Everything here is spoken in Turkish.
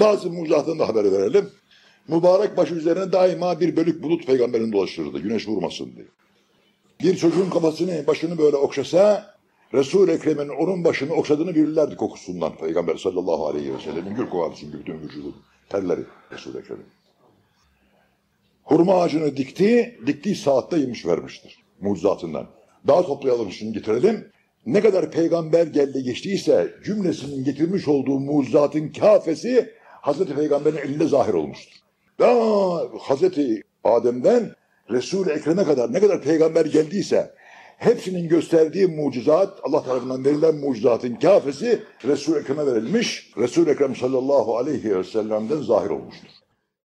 Bazı mucizatını da haber verelim. Mübarek başı üzerine daima bir bölük bulut peygamberin dolaşırdı. Güneş vurmasın diye. Bir çocuğun kafasını, başını böyle okşasa Resul-i Ekrem'in onun başını okşadığını bilirlerdi kokusundan. Peygamber sallallahu aleyhi ve sellem'in gül çünkü bütün vücudu. Terleri Resul-i Ekrem'in. Hurma ağacını dikti, diktiği saatte yemiş vermiştir. Mucizatından. Daha toplayalım şimdi getirelim. Ne kadar peygamber geldi geçtiyse cümlesinin getirmiş olduğu mucizatın kafesi Hazreti Peygamber'in elinde zahir olmuştur. Daha Hazreti Adem'den Resul-i Ekrem'e kadar ne kadar peygamber geldiyse hepsinin gösterdiği mucizat Allah tarafından verilen mucizatın kafesi Resul-i Ekrem'e verilmiş. Resul-i Ekrem sallallahu aleyhi ve sellem'den zahir olmuştur.